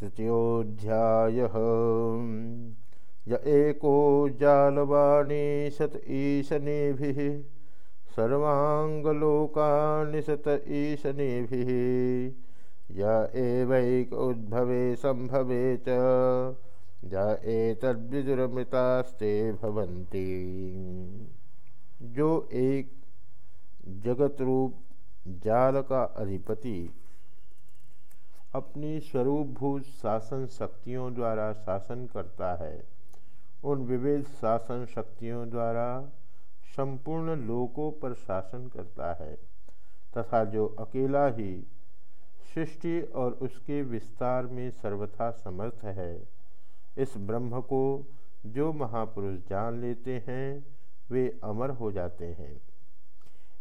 तृतीयोऽध्याय। य एको जालवाणी सत ईशनीभिः सर्वाङ्गलोकानिशत ईशनीभिः। य एवैक उद्भवे सम्भवे च, य एतद्विदुरमृतास्ते भवन्ति। जो एक जगत रूप जाल का अधिपति अपनी स्वरूपभूत शासन शक्तियों द्वारा शासन करता है। उन विविध शासन शक्तियों द्वारा संपूर्ण लोकों पर शासन करता है तथा जो अकेला ही सृष्टि और उसके विस्तार में सर्वथा समर्थ है। इस ब्रह्म को जो महापुरुष जान लेते हैं, वे अमर हो जाते हैं।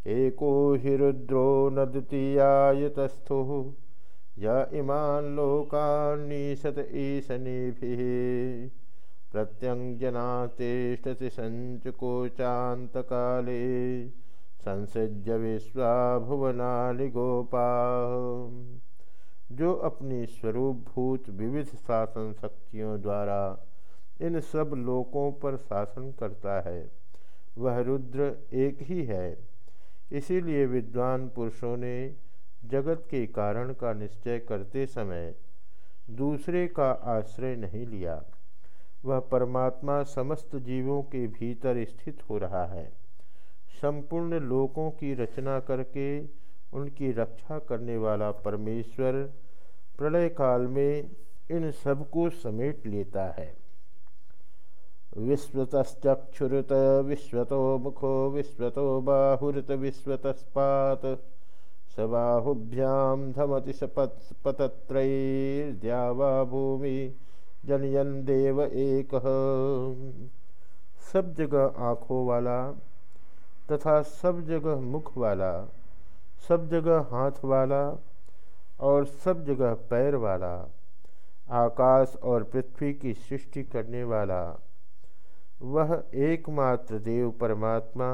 एको ही रुद्रो न द्वितीयायतस्थो य इमान लोकान्नीशत ईशनीभिः प्रत्यङ्जना तिष्ठति सञ्चकोचान्तकाले, संसृज्य विश्वा भुवनानि गोपा। जो अपनी स्वरूपभूत विविध शासन शक्तियों द्वारा इन सब लोकों पर शासन करता है, वह रुद्र एक ही है। इसीलिए विद्वान पुरुषों ने जगत के कारण का निश्चय करते समय दूसरे का आश्रय नहीं लिया। वह परमात्मा समस्त जीवों के भीतर स्थित हो रहा है। संपूर्ण लोकों की रचना करके उनकी रक्षा करने वाला परमेश्वर प्रलय काल में इन सबको समेट लेता है। विश्वतश्चक्षुरुत विश्वतो मुखो विश्वतो बाहुरुत विश्वतस्पात। सबाहुभ्याम धमति सपतत्रैर्द्यावा भूमि जनयन देव एक। सब जगह आँखों वाला तथा सब जगह मुख वाला, सब जगह हाथ वाला और सब जगह पैर वाला, आकाश और पृथ्वी की सृष्टि करने वाला। वह एकमात्र देव परमात्मा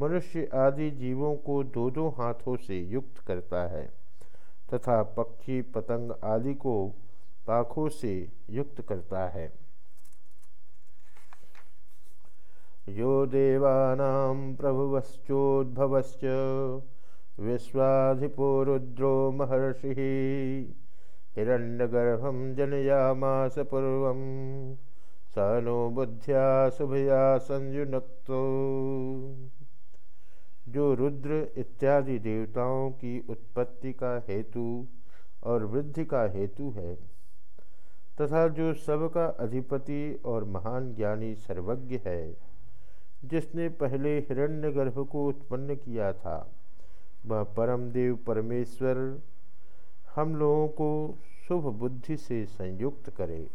मनुष्य आदि जीवों को दो दो हाथों से युक्त करता है, तथा पक्षी, पतंग आदि को पाखों से युक्त करता है। यो देवानां प्रभुवश्चोद्भवश्च विश्वाधिपो रुद्रो महर्षि, हिरण्यगर्भं जनयामास पूर्व, स नो बुद्ध्या शुभया संयुनक्तो। जो रुद्र इत्यादि देवताओं की उत्पत्ति का हेतु और वृद्धि का हेतु है, तथा जो सबका अधिपति और महान ज्ञानी सर्वज्ञ है, जिसने पहले हिरण्यगर्भ को उत्पन्न किया था, वह परम देव परमेश्वर हम लोगों को शुभ बुद्धि से संयुक्त करे।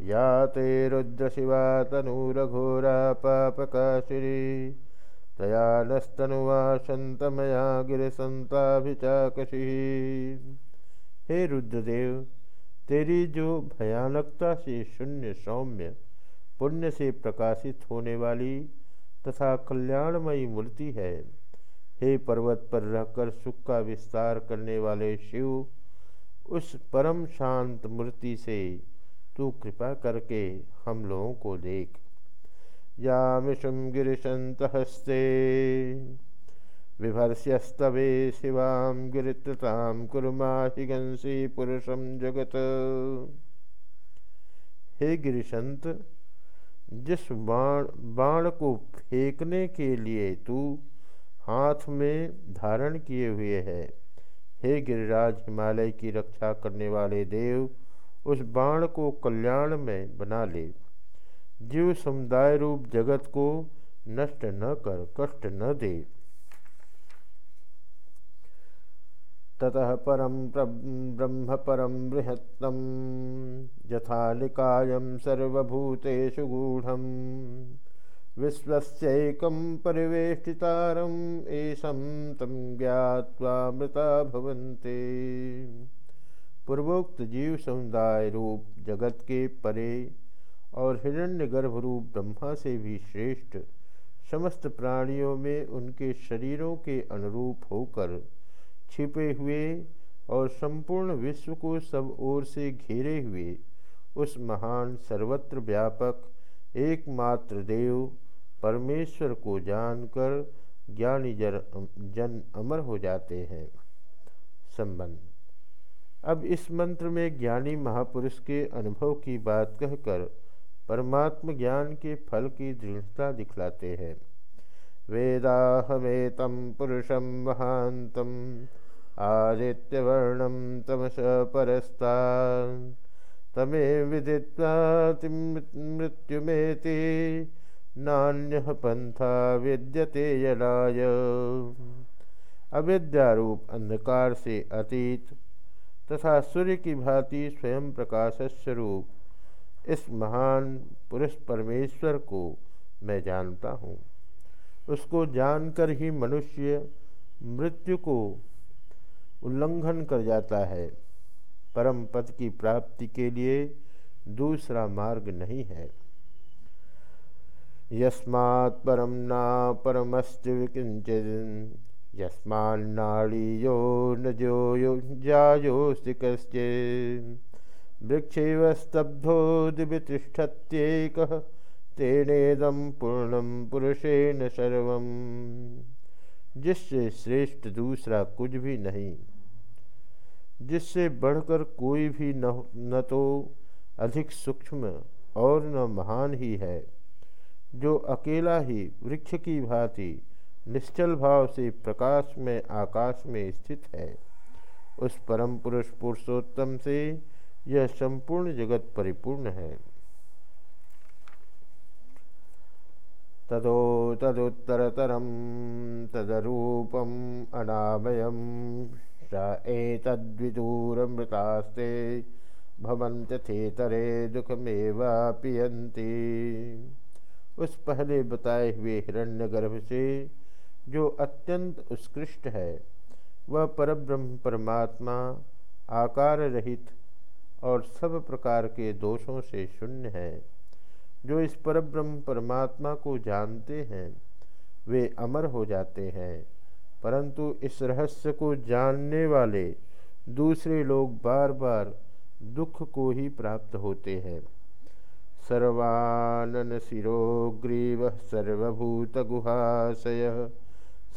या ते रुद्र शिवा तनु रघोरा पाप का पापकाशिरी तया नस्तनुवा संतमया गिरसंताभिचाकशी हे रुद्रदेव, तेरी जो भयानकता से शून्य सौम्य, पुण्य से प्रकाशित होने वाली तथा कल्याणमयी मूर्ति है, हे पर्वत पर रहकर सुख का विस्तार करने वाले शिव, उस परम शांत मूर्ति से तू कृपा करके हम लोगों को देख। यामिषुं गिरिशन्तहस्ते। विभर्ष्यस्तवे शिवां गिरित्रतां कुरुमाहि गंसी पुरुषम जगत। हे गिरिशंत, जिस बाण बाण को फेंकने के लिए तू हाथ में धारण किए हुए है, हे गिरिराज हिमालय की रक्षा करने वाले देव, उस बाण को कल्याण में बना ले। जीव समुदाय रूप जगत को नष्ट न कर, कष्ट न दे। ततः परम ब्रह्म परम बृहत्तम यथा निकायम सर्वभूतेषु गूढ़ विश्वस्यैकं परिवेष्टितारम्, एषं तं मृता भवन्ते। पूर्वोक्त जीव समुदाय रूप जगत के परे और हिरण्य गर्भरूप ब्रह्मा से भी श्रेष्ठ, समस्त प्राणियों में उनके शरीरों के अनुरूप होकर छिपे हुए और संपूर्ण विश्व को सब ओर से घेरे हुए उस महान सर्वत्र व्यापक एकमात्र देव परमेश्वर को जानकर ज्ञानी जन जन अमर हो जाते हैं। संबंध। अब इस मंत्र में ज्ञानी महापुरुष के अनुभव की बात कहकर परमात्म ज्ञान के फल की दृढ़ता दिखलाते हैं। वेदाहमेतम पुरुषम महांतम आदित्यवर्णम तमस परस्ता तमे विदित्वा मृत्युमेति नान्य पंथा विद्यते यलाय। अविद्यारूप अंधकार से अतीत तथा सूर्य की भांति स्वयं प्रकाश स्वरूप इस महान पुरुष परमेश्वर को मैं जानता हूँ। उसको जानकर ही मनुष्य मृत्यु को उल्लंघन कर जाता है। परम पद की प्राप्ति के लिए दूसरा मार्ग नहीं है। यस्मात् परम ना परमस्त किंचित यस्मान्नाड़ीयो न जो जायोस्ति कश्चे वृक्षेव स्तब्धो दिव्यतिष्ठत्येकः तेनेदम पूर्णम पुरुषेण सर्वम। जिससे श्रेष्ठ दूसरा कुछ भी नहीं, जिससे बढ़कर कोई भी न न तो अधिक सूक्ष्म और न महान ही है, जो अकेला ही वृक्ष की भांति निश्चल भाव से प्रकाश में, आकाश में स्थित है, उस परम पुरुष पुरुषोत्तम से यह संपूर्ण जगत परिपूर्ण है। तदो तदुत्तरतरं तदरूपम् अनामयं। स एतद्विदूरमृतास्ते भवन्त्यथेतरे दुखमेवापियन्ति। उस पहले बताए हुए हिरण्यगर्भ से जो अत्यंत उत्कृष्ट है, वह परब्रह्म परमात्मा आकार रहित और सब प्रकार के दोषों से शून्य है। जो इस परब्रह्म परमात्मा को जानते हैं, वे अमर हो जाते हैं। परंतु इस रहस्य को जानने वाले दूसरे लोग बार बार दुख को ही प्राप्त होते हैं। सर्वानन शिरोग्रीव सर्वभूत गुहाशय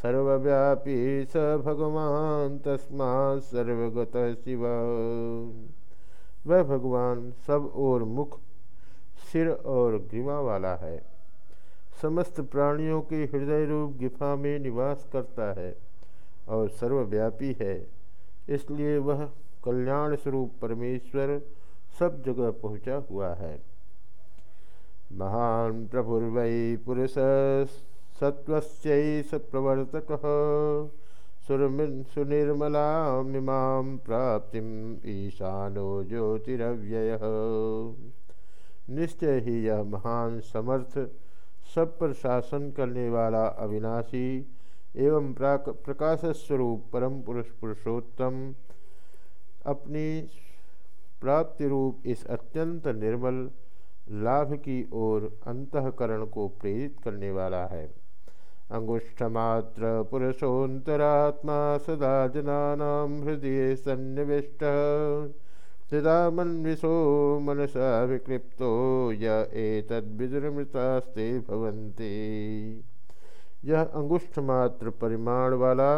सर्वव्यापी स भगवान तस्मा सर्वगत शिव। वह भगवान सब और मुख, सिर और ग्रीवा वाला है। समस्त प्राणियों के हृदय रूप गुफा में निवास करता है और सर्वव्यापी है। इसलिए वह कल्याण स्वरूप परमेश्वर सब जगह पहुँचा हुआ है। महान प्रभुर्वै पुरुष सत्वस्यैष प्रवर्तक सुनिर्मला मिमां प्राप्तिम ईशानो ज्योतिरव्यय। निश्चय ही यह महान समर्थ, सब पर शासन करने वाला अविनाशी एवं प्रकाश स्वरूप परम पुरुष पुरुषोत्तम अपनी प्राप्ति रूप इस अत्यंत निर्मल, लाभ की ओर अंतकरण को प्रेरित करने वाला है। अंगुष्ठमात्र पुरुषोत्तरात्मा सदा जना हृदय सन्निविष्ट चिदामन्विषो मनसा विक्लिप्तो य एतद्विदुरमृतास्ते भवन्ति। यह अंगुष्ठ मात्र परिमाण वाला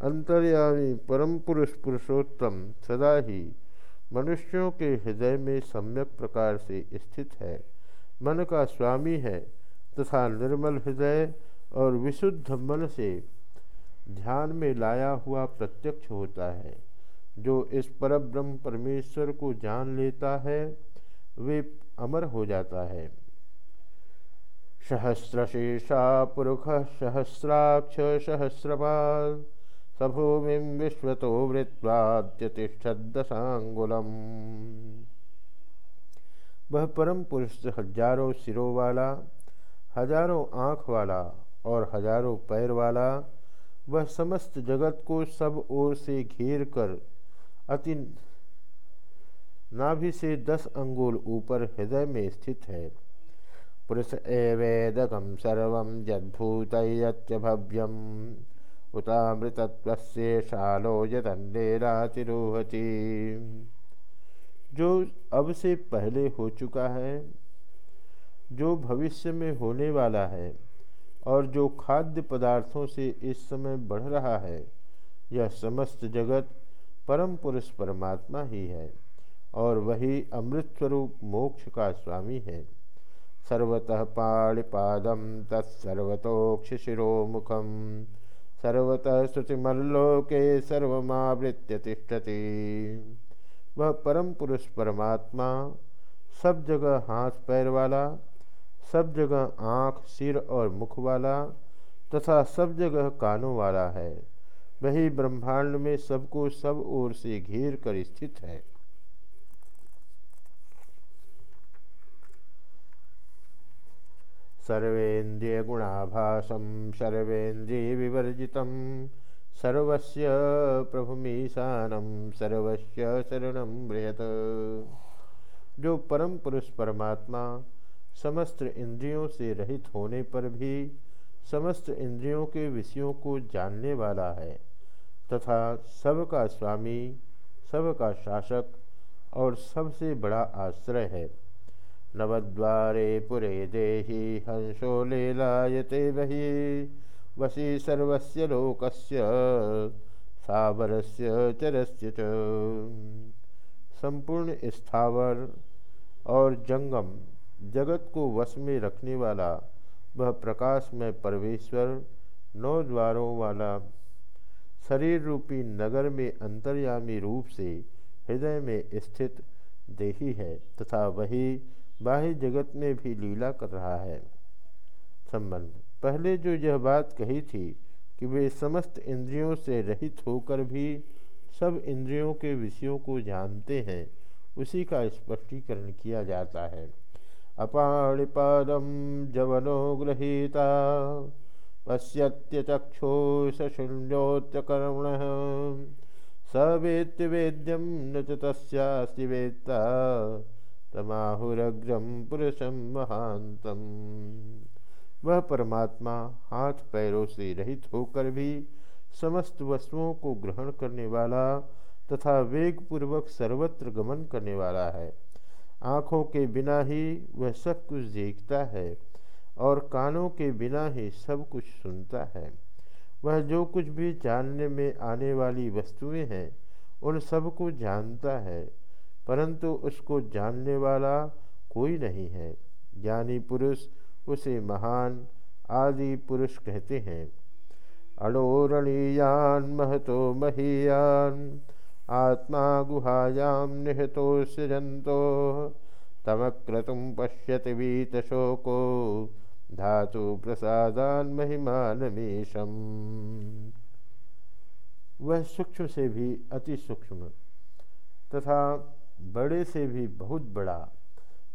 अंतर्यामी परम पुरुष पुरुषोत्तम सदा ही मनुष्यों के हृदय में सम्यक प्रकार से स्थित है। मन का स्वामी है तथा निर्मल हृदय और विशुद्ध मन से ध्यान में लाया हुआ प्रत्यक्ष होता है। जो इस पर ब्रह्म परमेश्वर को जान लेता है, वे अमर हो जाता है। सहस्रशेषा पुरुष सहस्राक्ष, सहस्रपाल, सभूमि विश्व तो वृत्वाद्यतिष्ठदशांगुलम वह परम पुरुष हज़ारों सिरों वाला, हज़ारों आँख वाला और हज़ारों पैर वाला, वह समस्त जगत को सब ओर से घेर कर अति नाभि से दस अंगुल ऊपर हृदय में स्थित है। पुरुष एवेदकम सर्व जद्भूत भव्यम उतामृतत्वशेषालो यदन्नेरातिरोहति जो अब से पहले हो चुका है, जो भविष्य में होने वाला है और जो खाद्य पदार्थों से इस समय बढ़ रहा है, यह समस्त जगत परम पुरुष परमात्मा ही है और वही अमृत स्वरूप मोक्ष का स्वामी है। सर्वतः पाणिपादम तत्सर्वतोक्षिशिरोमुखम सर्वतः श्रुतिमल्लोके सर्वमावृत्य तिष्ठति। वह परम पुरुष परमात्मा, सब जगह हाथ पैर वाला सब जगह आँख, सिर और मुख वाला तथा सब जगह कानों वाला है। वही ब्रह्मांड में सबको सब ओर से घेर कर स्थित है। सर्वेन्द्रिय गुणाभासम सर्वेन्द्रिय विवर्जितम सर्वस्य प्रभुमीशानम सर्वस्य शरणम बृहत। जो परम पुरुष परमात्मा समस्त इंद्रियों से रहित होने पर भी समस्त इंद्रियों के विषयों को जानने वाला है, तथा सबका स्वामी, सबका शासक और सबसे बड़ा आश्रय है। नवद्वारे पुरे देहि हंसो लीलायते बहि, वसी सर्वस्य लोकस्य, सावरस्य चरस्य च। संपूर्ण स्थावर और जंगम जगत को वश में रखने वाला वह प्रकाश में परमेश्वर नौ द्वारों वाला शरीर रूपी नगर में अंतर्यामी रूप से हृदय में स्थित देही है तथा वही बाह्य जगत में भी लीला कर रहा है। संबंध। पहले जो यह बात कही थी कि वे समस्त इंद्रियों से रहित होकर भी सब इंद्रियों के विषयों को जानते हैं, उसी का स्पष्टीकरण किया जाता है। अपाणिपादम जवनो गृहीता। पश्यत्यचक्षुषशून्योत्यकर्मण स वेत्य वेद्यम न तस्यास्ति वेत्ता। तमाहुरग्रम पुरुषम महांतम वह परमात्मा हाथ पैरों से रहित होकर भी समस्त वस्तुओं को ग्रहण करने वाला तथा वेग पूर्वक सर्वत्र गमन करने वाला है। आँखों के बिना ही वह सब कुछ देखता है और कानों के बिना ही सब कुछ सुनता है। वह जो कुछ भी जानने में आने वाली वस्तुएँ हैं, उन सबको जानता है, परंतु उसको जानने वाला कोई नहीं है। ज्ञानी पुरुष उसे महान आदि पुरुष कहते हैं। अड़ोरणीयान महतो महीयान। आत्मा गुहायाम निहतो सृजंतो तमक्रतुम पश्यति वीत शोको धातु प्रसादान महिमानमीशम। वह सूक्ष्म से भी अति सूक्ष्म तथा बड़े से भी बहुत बड़ा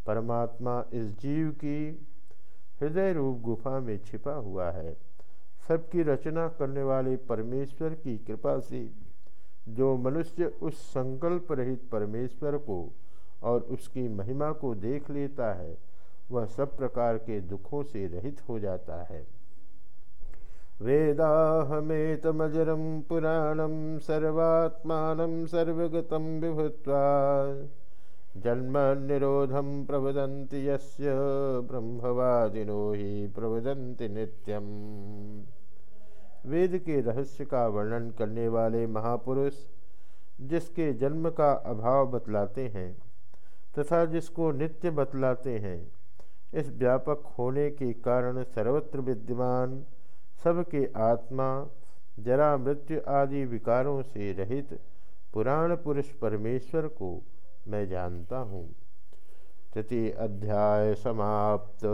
परमात्मा इस जीव की हृदय रूप गुफा में छिपा हुआ है। सबकी रचना करने वाले परमेश्वर की कृपा से जो मनुष्य उस संकल्प रहित परमेश्वर को और उसकी महिमा को देख लेता है, वह सब प्रकार के दुखों से रहित हो जाता है। वेदाहमेतमजरं पुराणं सर्वात्मानं सर्वगतं विभुत्वा जन्मनिरोधं प्रवदन्ति यस्य ब्रह्मवादिनो ही प्रवदन्ति नित्यम। वेद के रहस्य का वर्णन करने वाले महापुरुष, जिसके जन्म का अभाव बतलाते हैं तथा जिसको नित्य बतलाते हैं, इस व्यापक होने के कारण सर्वत्र विद्यमान, सबके आत्मा, जरा मृत्यु आदि विकारों से रहित पुराण पुरुष परमेश्वर को मैं जानता हूँ। तृतीय अध्याय समाप्त।